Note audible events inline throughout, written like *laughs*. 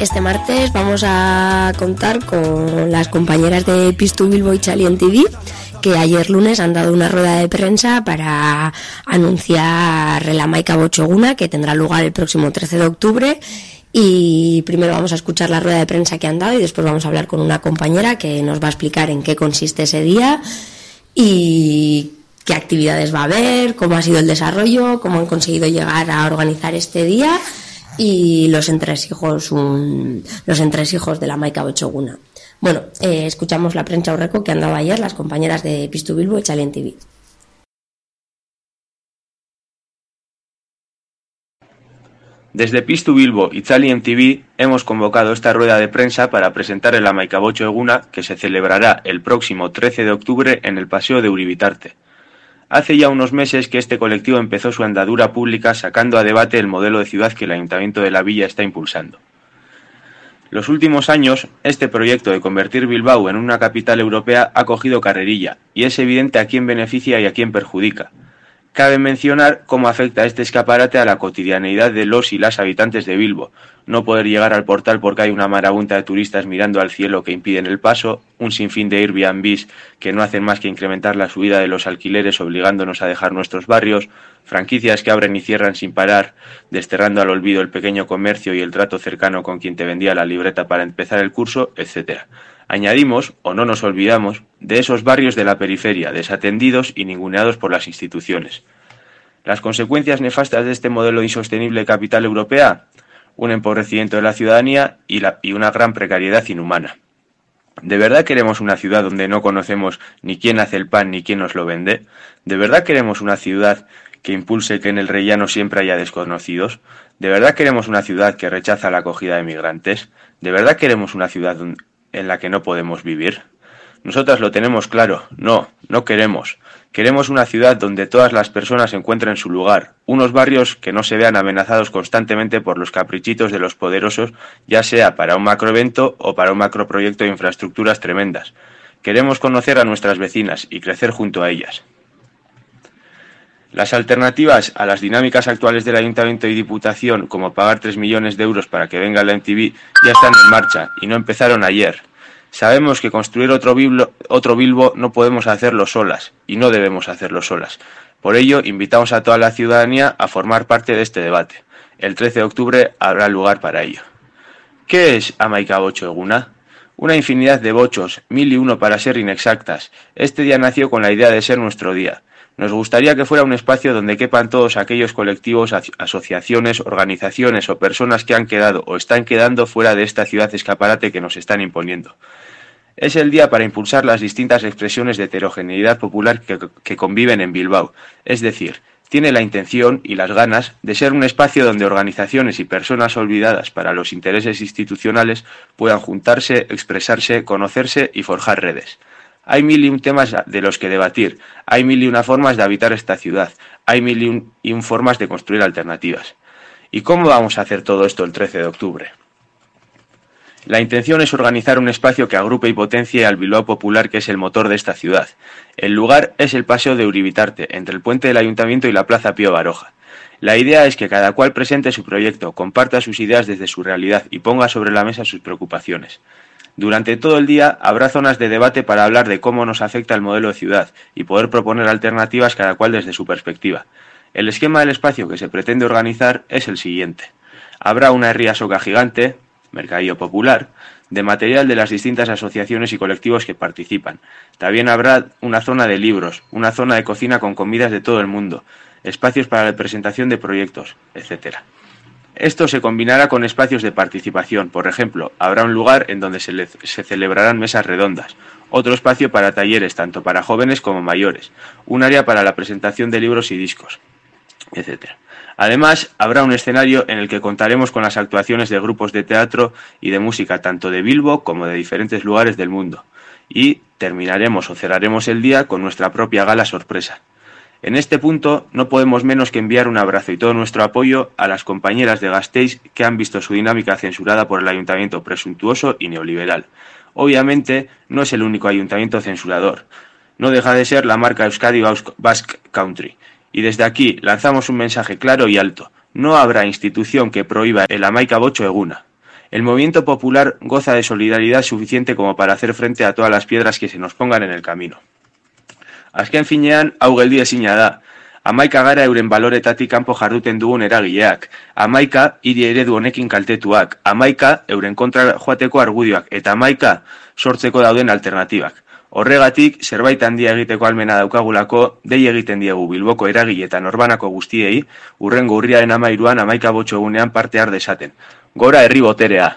Este martes vamos a contar con las compañeras de Pistu Bilbo y Chalien TV que ayer lunes han dado una rueda de prensa para anunciar la Maica Bochoguna que tendrá lugar el próximo 13 de octubre. Y primero vamos a escuchar la rueda de prensa que han dado y después vamos a hablar con una compañera que nos va a explicar en qué consiste ese día y qué actividades va a haber, cómo ha sido el desarrollo, cómo han conseguido llegar a organizar este día y los entresijos, un, los entresijos de la Maica Bochoguna. Bueno, eh, escuchamos la prensa Urreco que han dado ayer las compañeras de Pistu Bilbo y Chalien TV. Desde Pistu Bilbo y Chalien TV hemos convocado esta rueda de prensa para presentar el Amaicabocho Eguna que se celebrará el próximo 13 de octubre en el Paseo de Uribitarte. Hace ya unos meses que este colectivo empezó su andadura pública sacando a debate el modelo de ciudad que el Ayuntamiento de la Villa está impulsando. Los últimos años, este proyecto de convertir Bilbao en una capital europea ha cogido carrerilla, y es evidente a quién beneficia y a quién perjudica. Cabe mencionar cómo afecta este escaparate a la cotidianeidad de los y las habitantes de Bilbo. No poder llegar al portal porque hay una marabunta de turistas mirando al cielo que impiden el paso, un sinfín de Airbnbs que no hacen más que incrementar la subida de los alquileres obligándonos a dejar nuestros barrios, franquicias que abren y cierran sin parar, desterrando al olvido el pequeño comercio y el trato cercano con quien te vendía la libreta para empezar el curso, etc. Añadimos, o no nos olvidamos, de esos barrios de la periferia, desatendidos y ninguneados por las instituciones. Las consecuencias nefastas de este modelo insostenible capital europea, un empobrecimiento de la ciudadanía y, y una gran precariedad inhumana. ¿De verdad queremos una ciudad donde no conocemos ni quién hace el pan ni quién nos lo vende? ¿De verdad queremos una ciudad que impulse que en el rellano siempre haya desconocidos? ¿De verdad queremos una ciudad que rechaza la acogida de migrantes? ¿De verdad queremos una ciudad en la que no podemos vivir? Nosotras lo tenemos claro. No, no queremos. Queremos una ciudad donde todas las personas encuentren su lugar, unos barrios que no se vean amenazados constantemente por los caprichitos de los poderosos, ya sea para un macroevento o para un macroproyecto de infraestructuras tremendas. Queremos conocer a nuestras vecinas y crecer junto a ellas. Las alternativas a las dinámicas actuales del Ayuntamiento y Diputación, como pagar 3 millones de euros para que venga la MTV, ya están en marcha y no empezaron ayer. Sabemos que construir otro Bilbo, no podemos hacerlo solas y no debemos hacerlo solas. Por ello, invitamos a toda la ciudadanía a formar parte de este debate. El 13 de octubre habrá lugar para ello. ¿Qué es Amaica Bocho Eguna? Una infinidad de bochos, mil y uno para ser inexactas. Este día nació con la idea de ser nuestro día. Nos gustaría que fuera un espacio donde quepan todos aquellos colectivos, asociaciones, organizaciones o personas que han quedado o están quedando fuera de esta ciudad escaparate que nos están imponiendo. Es el día para impulsar las distintas expresiones de heterogeneidad popular que, conviven en Bilbao, es decir, tiene la intención y las ganas de ser un espacio donde organizaciones y personas olvidadas para los intereses institucionales puedan juntarse, expresarse, conocerse y forjar redes. Hay mil y un temas de los que debatir, hay mil y una formas de habitar esta ciudad, hay mil y un, formas de construir alternativas. ¿Y cómo vamos a hacer todo esto el 13 de octubre? La intención es organizar un espacio que agrupe y potencie al Bilbao Popular, que es el motor de esta ciudad. El lugar es el Paseo de Uribitarte, entre el puente del Ayuntamiento y la Plaza Pío Baroja. La idea es que cada cual presente su proyecto, comparta sus ideas desde su realidad y ponga sobre la mesa sus preocupaciones. Durante todo el día habrá zonas de debate para hablar de cómo nos afecta el modelo de ciudad y poder proponer alternativas cada cual desde su perspectiva. El esquema del espacio que se pretende organizar es el siguiente. Habrá una herría soca gigante, mercadillo popular, de material de las distintas asociaciones y colectivos que participan. También habrá una zona de libros, una zona de cocina con comidas de todo el mundo, espacios para la presentación de proyectos, etcétera. Esto se combinará con espacios de participación. Por ejemplo, habrá un lugar en donde se, celebrarán mesas redondas, otro espacio para talleres tanto para jóvenes como mayores, un área para la presentación de libros y discos, etc. Además, habrá un escenario en el que contaremos con las actuaciones de grupos de teatro y de música tanto de Bilbo como de diferentes lugares del mundo. Y terminaremos o cerraremos el día con nuestra propia gala sorpresa. En este punto no podemos menos que enviar un abrazo y todo nuestro apoyo a las compañeras de Gasteiz que han visto su dinámica censurada por el ayuntamiento presuntuoso y neoliberal. Obviamente no es el único ayuntamiento censurador. No deja de ser la marca Euskadi Basque Country. Y desde aquí lanzamos un mensaje claro y alto. No habrá institución que prohíba el Amaica Bocho Eguna. El movimiento popular goza de solidaridad suficiente como para hacer frente a todas las piedras que se nos pongan en el camino. Azken finean, hau geldi ezina da. Amaika gara euren baloretatik kanpo jarduten dugun eragileak. Amaika, hiri eredu honekin kaltetuak. Amaika, euren kontra joateko argudioak. Eta amaika, sortzeko dauden alternatibak. Horregatik, zerbait handia egiteko almena daukagulako, dei egiten diegu bilboko eragile eta norbanako guztiei, urrengo urriaren amairuan amaika botxo egunean parte har desaten. Gora herri boterea!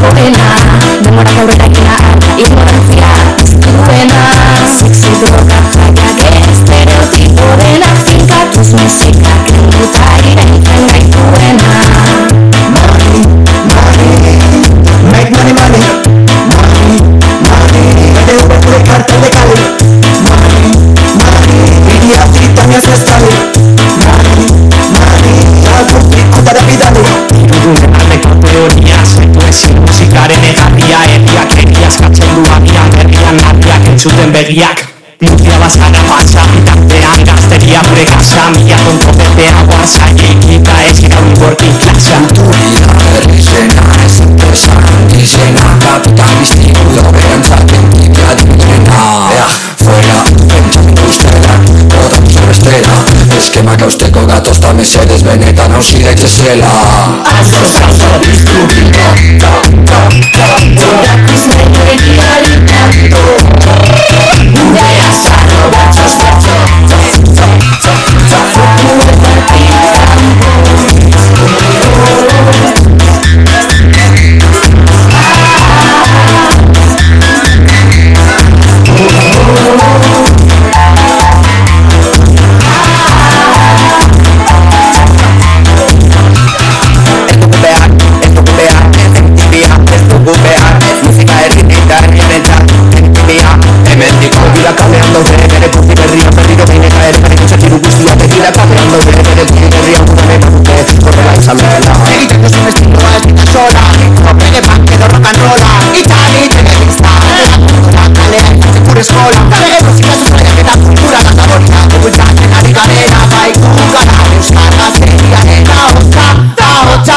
Gorena, demora gaur eta gina Ignorantzia, ez duena Sexi zuten begiak Mutia bazara pasa, bitartean gazteria gure kasa Mila tonto betea guazai egita ez gaun gorti klasa Uri da berri zena, ez dute esan dizena Kapitan izi gula berantzak entitea dintrena Ea, fuera, entzun duztera, kodan zurestera Eskema gauzteko gatozta mesedez benetan hausi daitezela Azo, zazo, biztu, bingo, ka, ka, ka, ka Zorak izmen joen gira, lintan,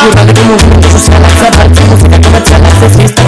You. got to move, so shall I tell her, move, I gotta tell her,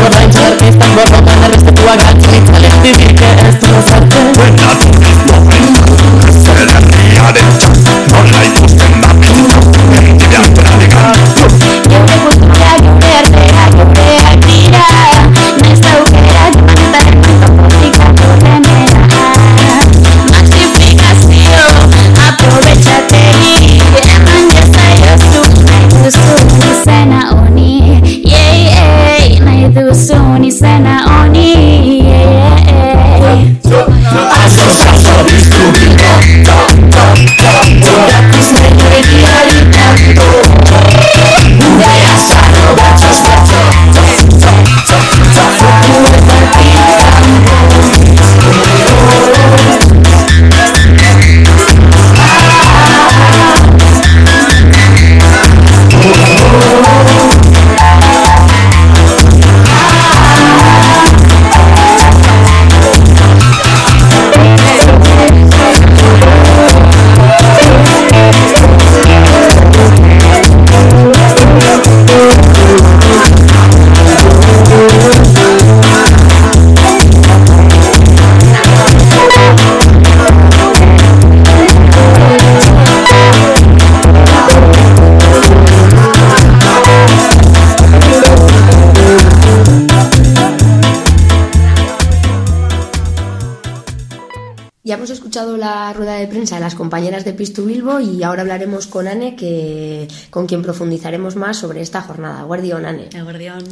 escuchado la rueda de prensa de las compañeras de Pistu Bilbo y ahora hablaremos con Ane, que, con quien profundizaremos más sobre esta jornada. Guardión, Ane. Eguerdión.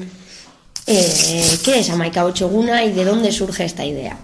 Eh, ¿Qué es Amaika Ochoguna y de dónde surge esta idea?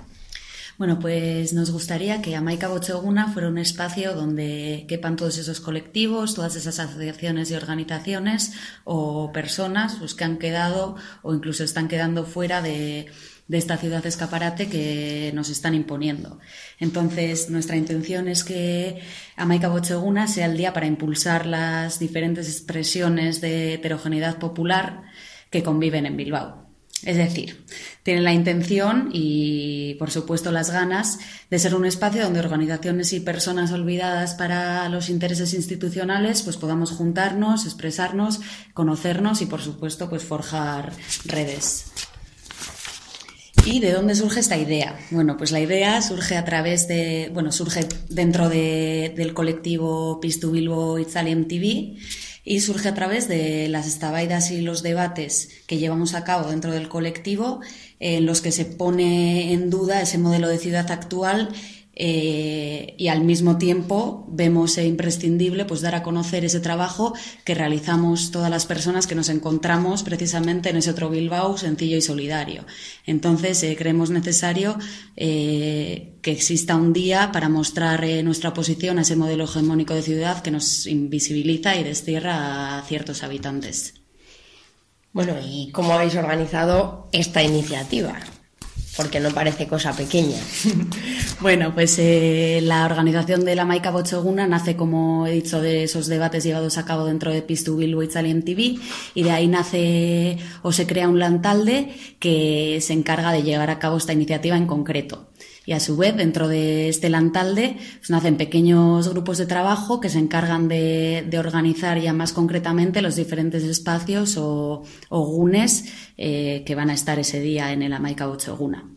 Bueno, pues nos gustaría que Amaica Bocheguna fuera un espacio donde quepan todos esos colectivos, todas esas asociaciones y organizaciones o personas pues, que han quedado o incluso están quedando fuera de, de esta ciudad escaparate que nos están imponiendo. Entonces, nuestra intención es que Amaica Bocheguna sea el día para impulsar las diferentes expresiones de heterogeneidad popular que conviven en Bilbao. Es decir, tienen la intención y, por supuesto, las ganas de ser un espacio donde organizaciones y personas olvidadas para los intereses institucionales pues podamos juntarnos, expresarnos, conocernos y, por supuesto, pues forjar redes. ¿Y de dónde surge esta idea? Bueno, pues la idea surge a través de, bueno, surge dentro de, del colectivo Pistu Bilbo Itzali TV y surge a través de las estabaidas y los debates que llevamos a cabo dentro del colectivo, en los que se pone en duda ese modelo de ciudad actual eh, y al mismo tiempo vemos imprescindible pues dar a conocer ese trabajo que realizamos todas las personas que nos encontramos precisamente en ese otro Bilbao sencillo y solidario. Entonces eh, creemos necesario eh, que exista un día para mostrar nuestra oposición a ese modelo hegemónico de ciudad que nos invisibiliza y destierra a ciertos habitantes. Bueno, ¿y cómo habéis organizado esta iniciativa? Porque no parece cosa pequeña. *laughs* bueno, pues eh, la organización de la Maica Bochoguna nace, como he dicho, de esos debates llevados a cabo dentro de Pistu Bilbo Italian TV y de ahí nace o se crea un lantalde que se encarga de llevar a cabo esta iniciativa en concreto. Y a su vez, dentro de este Lantalde, pues nacen pequeños grupos de trabajo que se encargan de, organizar ya más concretamente los diferentes espacios o, gunes eh, que van a estar ese día en el Amaica Ochoguna.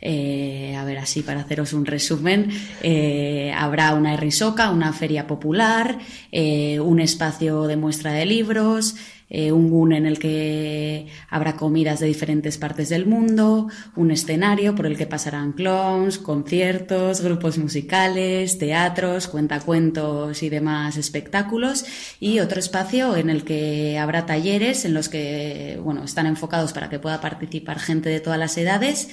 Eh, a ver, así para haceros un resumen, eh, habrá una errisoca, una feria popular, un espacio de muestra de libros, eh, un GUN en el que habrá comidas de diferentes partes del mundo, un escenario por el que pasarán clowns, conciertos, grupos musicales, teatros, cuentacuentos y demás espectáculos y otro espacio en el que habrá talleres en los que bueno, están enfocados para que pueda participar gente de todas las edades.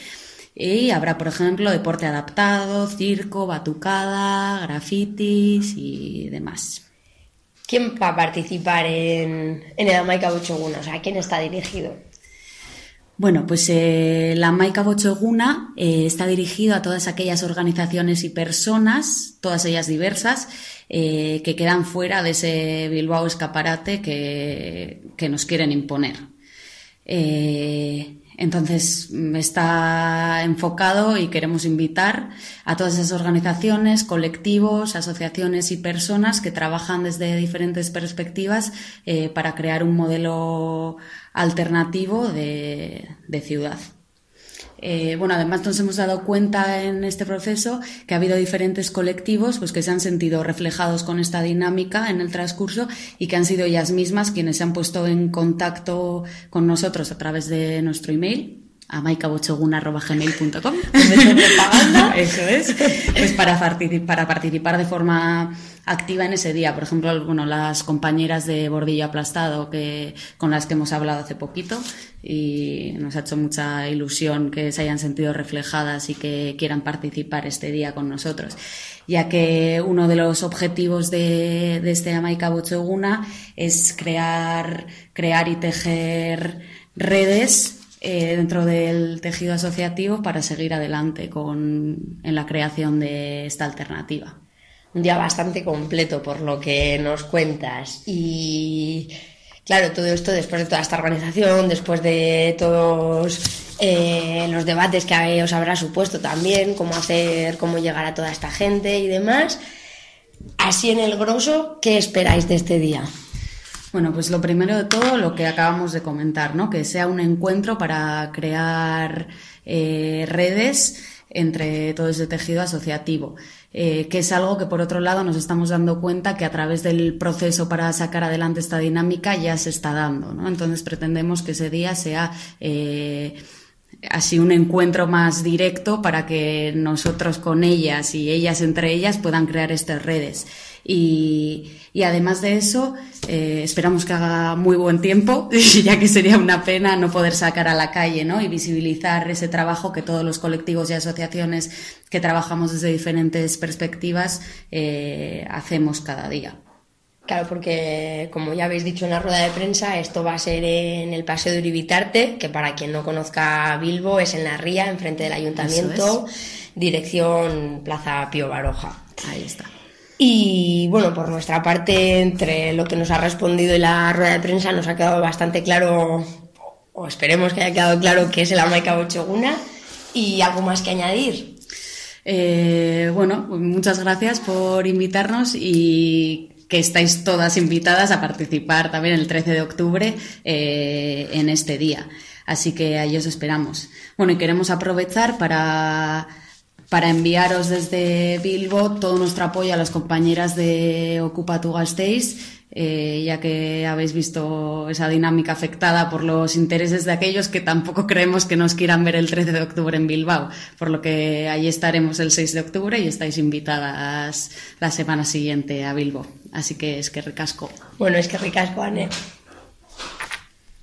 Y habrá, por ejemplo, deporte adaptado, circo, batucada, grafitis y demás. ¿Quién va a participar en, en el Amaica Bochoguna? O sea, ¿quién está dirigido? Bueno, pues eh, la Maica Bochoguna eh, está dirigido a todas aquellas organizaciones y personas, todas ellas diversas, eh, que quedan fuera de ese Bilbao escaparate que, que nos quieren imponer. Entonces mm, está enfocado y queremos invitar a todas esas organizaciones, colectivos, asociaciones y personas que trabajan desde diferentes perspectivas eh, para crear un modelo alternativo de ciudad. Eh, bueno, además nos hemos dado cuenta en este proceso que ha habido diferentes colectivos pues, que se han sentido reflejados con esta dinámica en el transcurso y que han sido ellas mismas quienes se han puesto en contacto con nosotros a través de nuestro email a maicabochoguna.gmail.com *laughs* *laughs* Eso es. Pues para, para participar de forma activa en ese día. Por ejemplo, bueno, las compañeras de Bordillo Aplastado que, con las que hemos hablado hace poquito y nos ha hecho mucha ilusión que se hayan sentido reflejadas y que quieran participar este día con nosotros. Ya que uno de los objetivos de, de este Amaica Bochoguna es crear, crear y tejer redes eh, dentro del tejido asociativo para seguir adelante con, en la creación de esta alternativa. Un día bastante completo por lo que nos cuentas y claro, todo esto después de toda esta organización, después de todos eh, los debates que os habrá supuesto también, cómo hacer, cómo llegar a toda esta gente y demás. Así en el grosso, ¿qué esperáis de este día? Bueno, pues lo primero de todo, lo que acabamos de comentar, ¿no? Que sea un encuentro para crear eh, redes entre todo ese tejido asociativo, eh, que es algo que por otro lado nos estamos dando cuenta que a través del proceso para sacar adelante esta dinámica ya se está dando, ¿no? Entonces pretendemos que ese día sea eh, así un encuentro más directo para que nosotros con ellas y ellas entre ellas puedan crear estas redes. Y, y además de eso, eh, esperamos que haga muy buen tiempo, *laughs* ya que sería una pena no poder sacar a la calle ¿no? y visibilizar ese trabajo que todos los colectivos y asociaciones que trabajamos desde diferentes perspectivas eh, hacemos cada día. Claro, porque como ya habéis dicho en la rueda de prensa, esto va a ser en el Paseo de Uribitarte, que para quien no conozca Bilbo es en la Ría, enfrente del Ayuntamiento, dirección Plaza Pío Baroja. Ahí está. Y bueno, por nuestra parte, entre lo que nos ha respondido y la rueda de prensa, nos ha quedado bastante claro, o esperemos que haya quedado claro, que es el Amaica Bocheguna y algo más que añadir. Eh, bueno, muchas gracias por invitarnos y que estáis todas invitadas a participar también el 13 de octubre eh, en este día. Así que ahí os esperamos. Bueno, y queremos aprovechar para, para enviaros desde Bilbo todo nuestro apoyo a las compañeras de Ocupa tu Gasteiz eh, ya que habéis visto esa dinámica afectada por los intereses de aquellos que tampoco creemos que nos quieran ver el 13 de octubre en Bilbao, por lo que allí estaremos el 6 de octubre y estáis invitadas la semana siguiente a Bilbo. Así que es que ricasco. Bueno, es que ricasco, Anne.